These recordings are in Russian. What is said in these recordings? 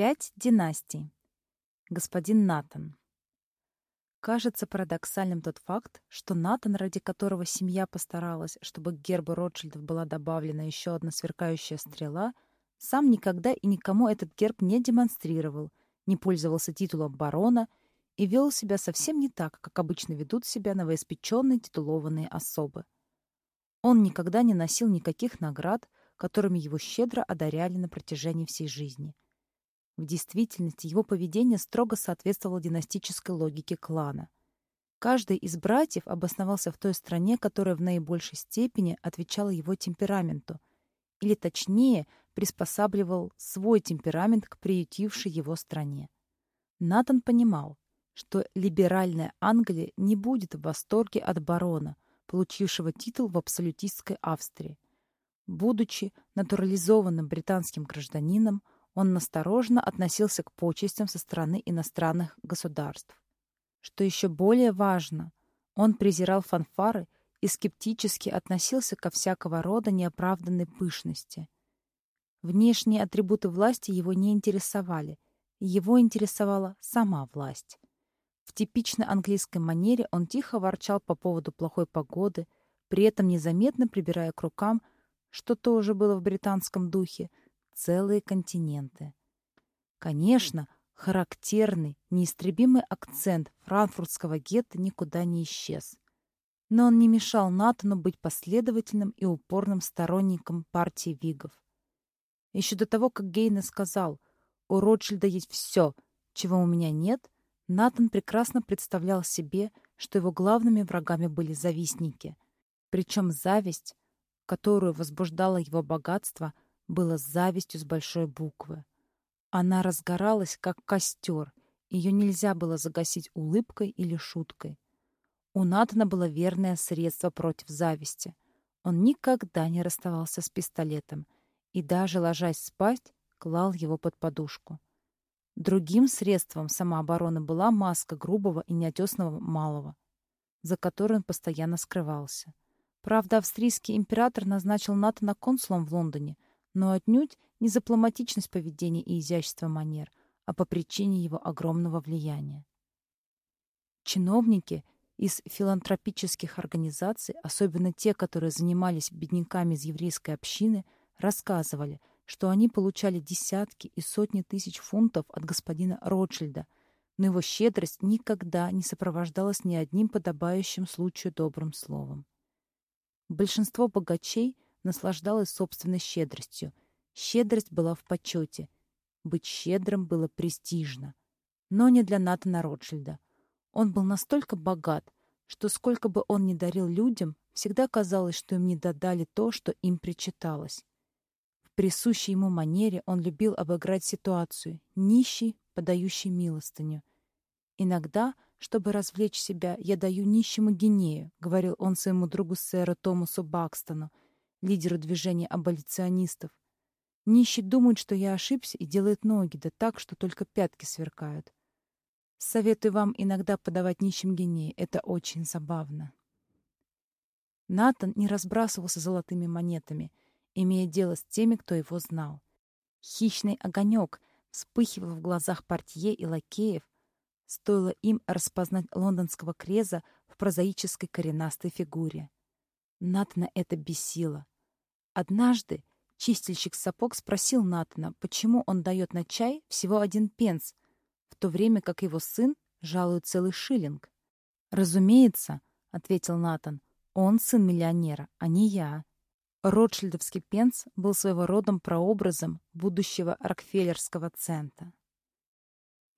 Пять династий. Господин Натан. Кажется парадоксальным тот факт, что Натан, ради которого семья постаралась, чтобы к гербу Ротшильдов была добавлена еще одна сверкающая стрела, сам никогда и никому этот герб не демонстрировал, не пользовался титулом барона и вел себя совсем не так, как обычно ведут себя новоиспеченные титулованные особы. Он никогда не носил никаких наград, которыми его щедро одаряли на протяжении всей жизни. В действительности его поведение строго соответствовало династической логике клана. Каждый из братьев обосновался в той стране, которая в наибольшей степени отвечала его темпераменту, или точнее, приспосабливал свой темперамент к приютившей его стране. Натан понимал, что либеральная Англия не будет в восторге от барона, получившего титул в абсолютистской Австрии. Будучи натурализованным британским гражданином, он настороженно относился к почестям со стороны иностранных государств. Что еще более важно, он презирал фанфары и скептически относился ко всякого рода неоправданной пышности. Внешние атрибуты власти его не интересовали, его интересовала сама власть. В типичной английской манере он тихо ворчал по поводу плохой погоды, при этом незаметно прибирая к рукам, что тоже было в британском духе, целые континенты. Конечно, характерный, неистребимый акцент франкфуртского гетто никуда не исчез. Но он не мешал Натану быть последовательным и упорным сторонником партии Вигов. Еще до того, как Гейне сказал «У Ротшильда есть все, чего у меня нет», Натан прекрасно представлял себе, что его главными врагами были завистники. Причем зависть, которую возбуждало его богатство, была завистью с большой буквы. Она разгоралась, как костер, ее нельзя было загасить улыбкой или шуткой. У Натана было верное средство против зависти. Он никогда не расставался с пистолетом и даже, ложась спать, клал его под подушку. Другим средством самообороны была маска грубого и неотесного малого, за которой он постоянно скрывался. Правда, австрийский император назначил Натана консулом в Лондоне, но отнюдь не за дипломатичность поведения и изящество манер, а по причине его огромного влияния. Чиновники из филантропических организаций, особенно те, которые занимались бедняками из еврейской общины, рассказывали, что они получали десятки и сотни тысяч фунтов от господина Ротшильда, но его щедрость никогда не сопровождалась ни одним подобающим случаю добрым словом. Большинство богачей наслаждалось собственной щедростью. Щедрость была в почете. Быть щедрым было престижно. Но не для Натана Ротшильда. Он был настолько богат, что сколько бы он ни дарил людям, всегда казалось, что им не додали то, что им причиталось присущей ему манере он любил обыграть ситуацию, нищий, подающий милостыню. «Иногда, чтобы развлечь себя, я даю нищему гинею», — говорил он своему другу сэру Томасу Бакстону, лидеру движения аболиционистов. «Нищий думает, что я ошибся, и делает ноги, да так, что только пятки сверкают. Советую вам иногда подавать нищим гинеи, это очень забавно». Натан не разбрасывался золотыми монетами — имея дело с теми, кто его знал. Хищный огонек вспыхивал в глазах портье и лакеев, стоило им распознать лондонского креза в прозаической коренастой фигуре. Натана это бесило. Однажды чистильщик сапог спросил Натана, почему он дает на чай всего один пенс, в то время как его сын жалует целый шиллинг. «Разумеется», — ответил Натан, — «он сын миллионера, а не я. Ротшильдовский пенс был своего рода прообразом будущего Рокфеллерского цента.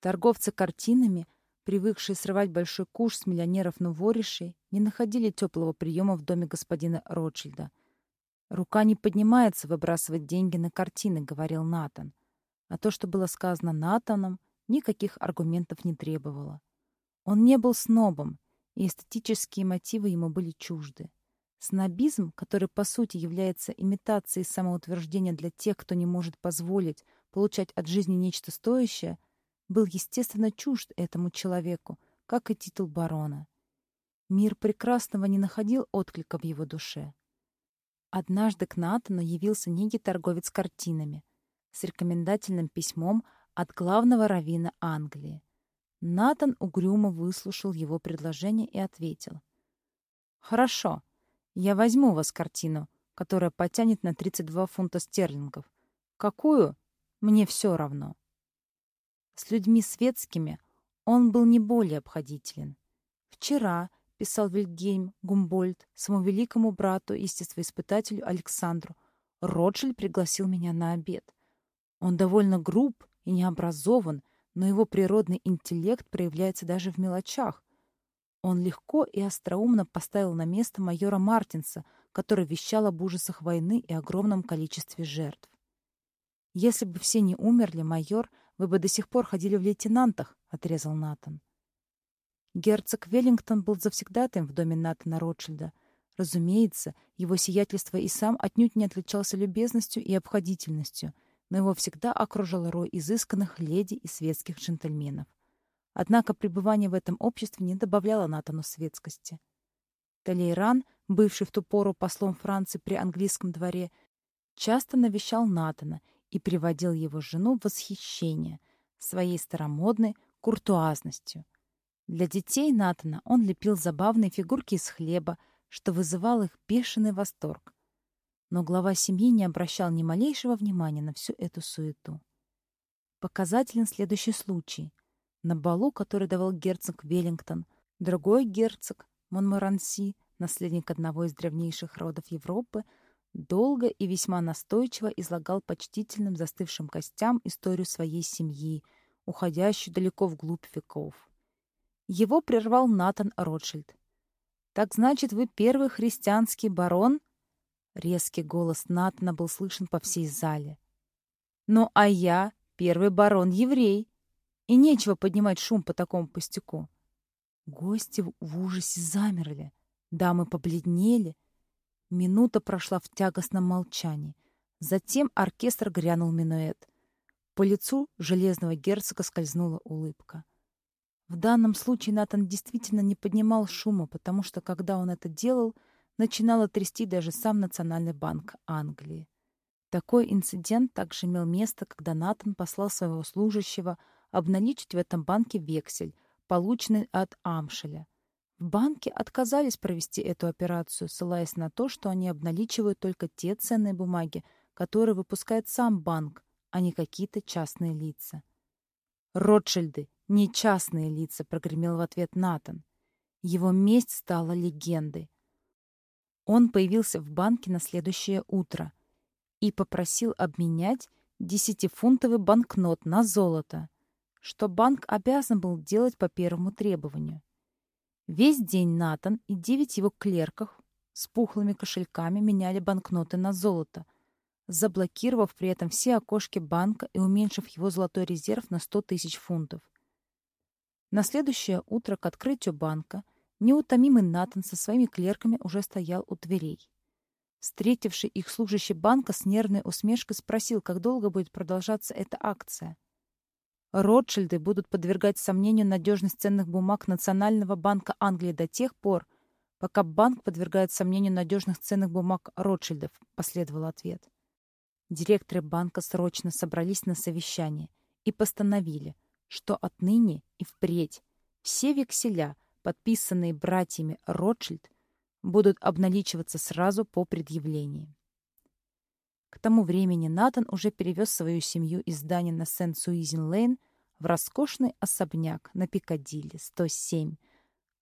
Торговцы картинами, привыкшие срывать большой куш с миллионеров-нуворишей, не находили теплого приема в доме господина Ротшильда. «Рука не поднимается выбрасывать деньги на картины», — говорил Натан. А то, что было сказано Натаном, никаких аргументов не требовало. Он не был снобом, и эстетические мотивы ему были чужды. Снобизм, который по сути является имитацией самоутверждения для тех, кто не может позволить получать от жизни нечто стоящее, был естественно чужд этому человеку, как и титул барона. Мир прекрасного не находил отклика в его душе. Однажды к Натану явился некий торговец картинами с рекомендательным письмом от главного раввина Англии. Натан угрюмо выслушал его предложение и ответил. «Хорошо, я возьму у вас картину, которая потянет на 32 фунта стерлингов. Какую? Мне все равно». С людьми светскими он был не более обходителен. Вчера, писал Вильгельм Гумбольд своему великому брату, естествоиспытателю Александру, Ротшильд пригласил меня на обед. Он довольно груб и необразован, но его природный интеллект проявляется даже в мелочах. Он легко и остроумно поставил на место майора Мартинса, который вещал об ужасах войны и огромном количестве жертв. «Если бы все не умерли, майор, вы бы до сих пор ходили в лейтенантах», — отрезал Натан. Герцог Веллингтон был завсегдатаем в доме Натана Ротшильда. Разумеется, его сиятельство и сам отнюдь не отличался любезностью и обходительностью — но его всегда окружал рой изысканных леди и светских джентльменов. Однако пребывание в этом обществе не добавляло Натану светскости. Талейран, бывший в ту пору послом Франции при английском дворе, часто навещал Натана и приводил его жену в восхищение своей старомодной куртуазностью. Для детей Натана он лепил забавные фигурки из хлеба, что вызывал их бешеный восторг. Но глава семьи не обращал ни малейшего внимания на всю эту суету. Показателен следующий случай. На балу, который давал герцог Веллингтон, другой герцог, Монморанси, наследник одного из древнейших родов Европы, долго и весьма настойчиво излагал почтительным застывшим костям историю своей семьи, уходящую далеко вглубь веков. Его прервал Натан Ротшильд. «Так значит, вы первый христианский барон?» Резкий голос Натана был слышен по всей зале. «Ну, а я первый барон-еврей, и нечего поднимать шум по такому пустяку». Гости в ужасе замерли, дамы побледнели. Минута прошла в тягостном молчании. Затем оркестр грянул минуэт. По лицу железного герцога скользнула улыбка. В данном случае Натан действительно не поднимал шума, потому что, когда он это делал, начинало трясти даже сам Национальный банк Англии. Такой инцидент также имел место, когда Натан послал своего служащего обналичить в этом банке вексель, полученный от Амшеля. В банке отказались провести эту операцию, ссылаясь на то, что они обналичивают только те ценные бумаги, которые выпускает сам банк, а не какие-то частные лица. «Ротшильды, не частные лица», — прогремел в ответ Натан. Его месть стала легендой. Он появился в банке на следующее утро и попросил обменять десятифунтовый банкнот на золото, что банк обязан был делать по первому требованию. Весь день Натан и девять его клерков с пухлыми кошельками меняли банкноты на золото, заблокировав при этом все окошки банка и уменьшив его золотой резерв на 100 тысяч фунтов. На следующее утро к открытию банка Неутомимый Натан со своими клерками уже стоял у дверей. Встретивший их служащий банка с нервной усмешкой спросил, как долго будет продолжаться эта акция. Ротшильды будут подвергать сомнению надежность ценных бумаг Национального банка Англии до тех пор, пока банк подвергает сомнению надежных ценных бумаг Ротшильдов, последовал ответ. Директоры банка срочно собрались на совещание и постановили, что отныне и впредь все векселя — подписанные братьями Ротшильд, будут обналичиваться сразу по предъявлении. К тому времени Натан уже перевез свою семью из здания на Сент-Суизен-Лейн в роскошный особняк на Пикадилли, 107.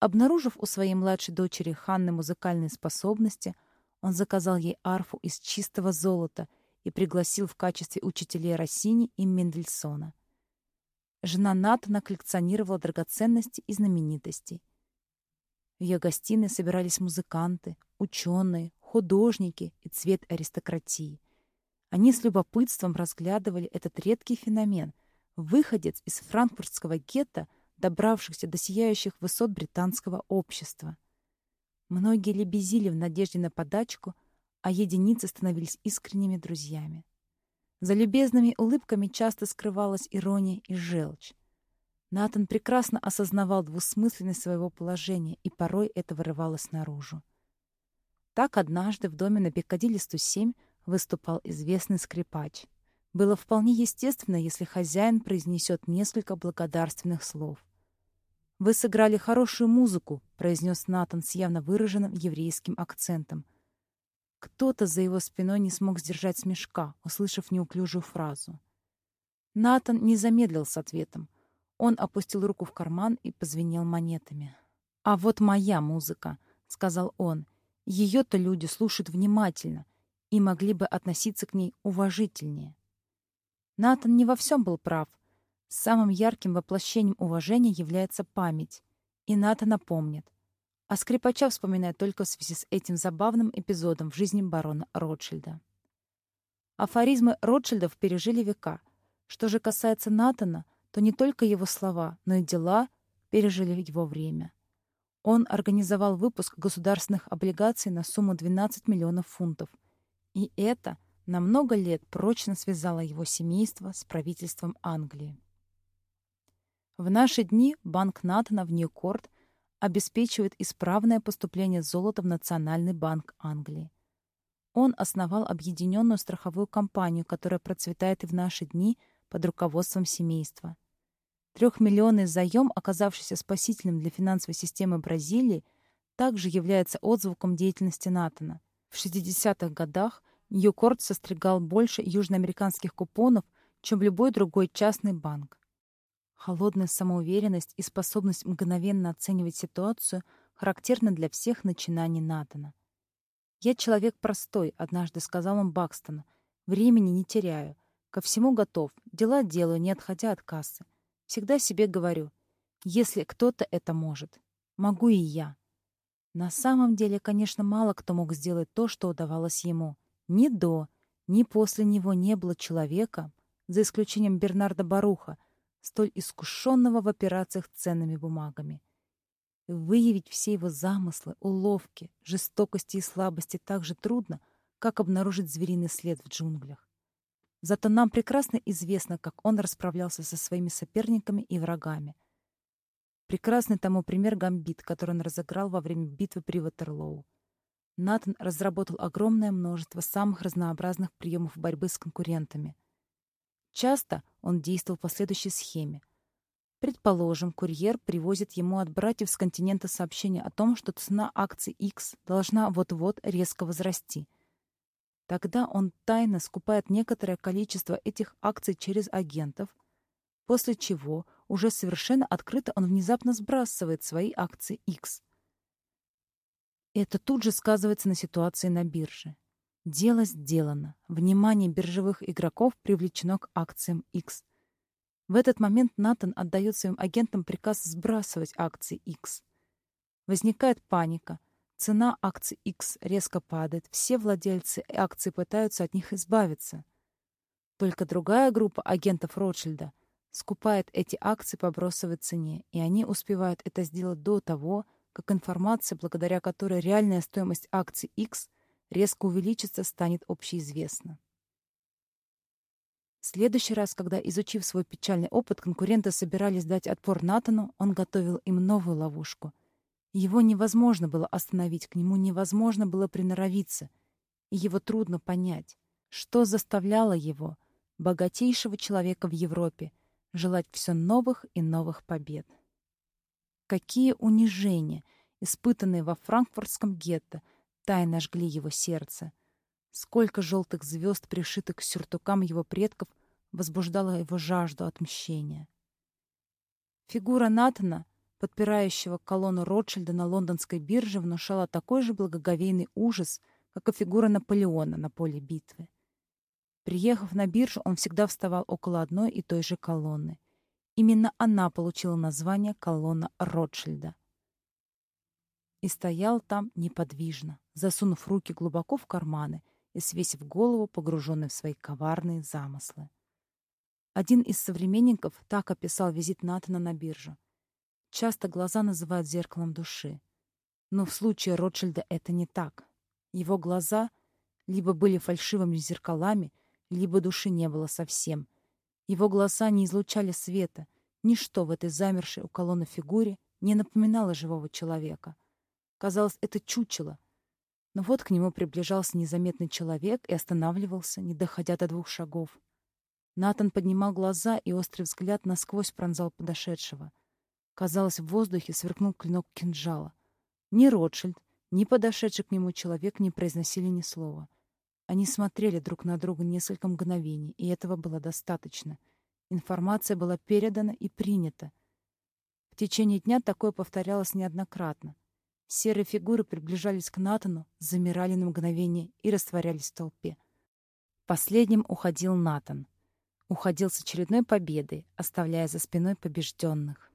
Обнаружив у своей младшей дочери Ханны музыкальные способности, он заказал ей арфу из чистого золота и пригласил в качестве учителей Россини и Мендельсона — Жена Натана коллекционировала драгоценности и знаменитостей. В ее гостиной собирались музыканты, ученые, художники и цвет аристократии. Они с любопытством разглядывали этот редкий феномен, выходец из франкфуртского гетто, добравшихся до сияющих высот британского общества. Многие лебезили в надежде на подачку, а единицы становились искренними друзьями. За любезными улыбками часто скрывалась ирония и желчь. Натан прекрасно осознавал двусмысленность своего положения, и порой это вырывалось наружу. Так однажды в доме на Пикадилли 107 выступал известный скрипач. Было вполне естественно, если хозяин произнесет несколько благодарственных слов. «Вы сыграли хорошую музыку», — произнес Натан с явно выраженным еврейским акцентом. Кто-то за его спиной не смог сдержать смешка, услышав неуклюжую фразу. Натан не замедлил с ответом. Он опустил руку в карман и позвенел монетами. «А вот моя музыка», — сказал он. «Ее-то люди слушают внимательно и могли бы относиться к ней уважительнее». Натан не во всем был прав. Самым ярким воплощением уважения является память. И Натан напомнит. А скрипача вспоминает только в связи с этим забавным эпизодом в жизни барона Ротшильда. Афоризмы Ротшильдов пережили века. Что же касается Натана, то не только его слова, но и дела пережили его время. Он организовал выпуск государственных облигаций на сумму 12 миллионов фунтов. И это на много лет прочно связало его семейство с правительством Англии. В наши дни банк Натана в Ньюкорт обеспечивает исправное поступление золота в Национальный банк Англии. Он основал объединенную страховую компанию, которая процветает и в наши дни под руководством семейства. Трехмиллионный заем, оказавшийся спасительным для финансовой системы Бразилии, также является отзвуком деятельности Натана. В 60-х годах – Ньюкорт состригал больше южноамериканских купонов, чем любой другой частный банк. Холодная самоуверенность и способность мгновенно оценивать ситуацию характерны для всех начинаний Натана. «Я человек простой», — однажды сказал он Бакстону. «Времени не теряю. Ко всему готов. Дела делаю, не отходя от кассы. Всегда себе говорю, если кто-то это может, могу и я». На самом деле, конечно, мало кто мог сделать то, что удавалось ему — ни до, ни после него не было человека, за исключением Бернарда Баруха, столь искушенного в операциях ценными бумагами. Выявить все его замыслы, уловки, жестокости и слабости так же трудно, как обнаружить звериный след в джунглях. Зато нам прекрасно известно, как он расправлялся со своими соперниками и врагами. Прекрасный тому пример гамбит, который он разыграл во время битвы при Ватерлоу. Натан разработал огромное множество самых разнообразных приемов борьбы с конкурентами. Часто он действовал по следующей схеме. Предположим, курьер привозит ему от братьев с континента сообщение о том, что цена акций X должна вот-вот резко возрасти. Тогда он тайно скупает некоторое количество этих акций через агентов, после чего уже совершенно открыто он внезапно сбрасывает свои акции X – это тут же сказывается на ситуации на бирже. Дело сделано. Внимание биржевых игроков привлечено к акциям X. В этот момент Натан отдает своим агентам приказ сбрасывать акции X. Возникает паника. Цена акций X резко падает. Все владельцы акций пытаются от них избавиться. Только другая группа агентов Ротшильда скупает эти акции по бросовой цене, и они успевают это сделать до того, как информация, благодаря которой реальная стоимость акций X резко увеличится, станет общеизвестна. В следующий раз, когда, изучив свой печальный опыт, конкуренты собирались дать отпор Натану, он готовил им новую ловушку. Его невозможно было остановить, к нему невозможно было приноровиться, и его трудно понять, что заставляло его, богатейшего человека в Европе, желать все новых и новых побед. Какие унижения, испытанные во франкфуртском гетто, тайно жгли его сердце. Сколько желтых звезд, пришитых к сюртукам его предков, возбуждала его жажду отмщения. Фигура Натана, подпирающего колонну Ротшильда на лондонской бирже, внушала такой же благоговейный ужас, как и фигура Наполеона на поле битвы. Приехав на биржу, он всегда вставал около одной и той же колонны. Именно она получила название колонна Ротшильда. И стоял там неподвижно, засунув руки глубоко в карманы и свесив голову, погруженный в свои коварные замыслы. Один из современников так описал визит Натана на биржу. Часто глаза называют зеркалом души. Но в случае Ротшильда это не так. Его глаза либо были фальшивыми зеркалами, либо души не было совсем — его глаза не излучали света. Ничто в этой замершей у колонны фигуре не напоминало живого человека. Казалось, это чучело. Но вот к нему приближался незаметный человек и останавливался, не доходя до двух шагов. Натан поднимал глаза, и острый взгляд насквозь пронзал подошедшего. Казалось, в воздухе сверкнул клинок кинжала. Ни Ротшильд, ни подошедший к нему человек не произносили ни слова. Они смотрели друг на друга несколько мгновений, и этого было достаточно. Информация была передана и принята. В течение дня такое повторялось неоднократно. Серые фигуры приближались к Натану, замирали на мгновение и растворялись в толпе. Последним уходил Натан. Уходил с очередной победой, оставляя за спиной побежденных.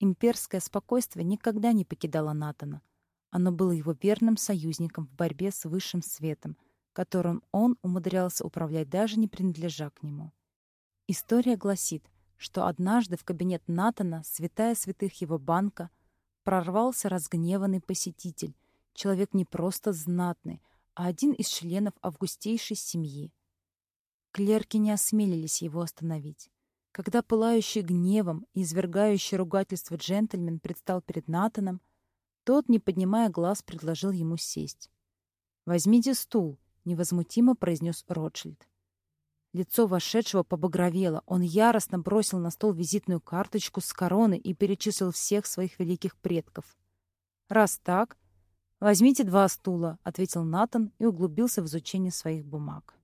Имперское спокойствие никогда не покидало Натана. Оно было его верным союзником в борьбе с высшим светом, которым он умудрялся управлять даже не принадлежа к нему. История гласит, что однажды в кабинет Натана, святая святых его банка, прорвался разгневанный посетитель, человек не просто знатный, а один из членов августейшей семьи. Клерки не осмелились его остановить. Когда пылающий гневом и извергающий ругательство джентльмен предстал перед Натаном, тот, не поднимая глаз, предложил ему сесть. «Возьмите стул», — невозмутимо произнес Ротшильд. Лицо вошедшего побагровело. Он яростно бросил на стол визитную карточку с короны и перечислил всех своих великих предков. «Раз так, возьмите два стула», — ответил Натан и углубился в изучение своих бумаг.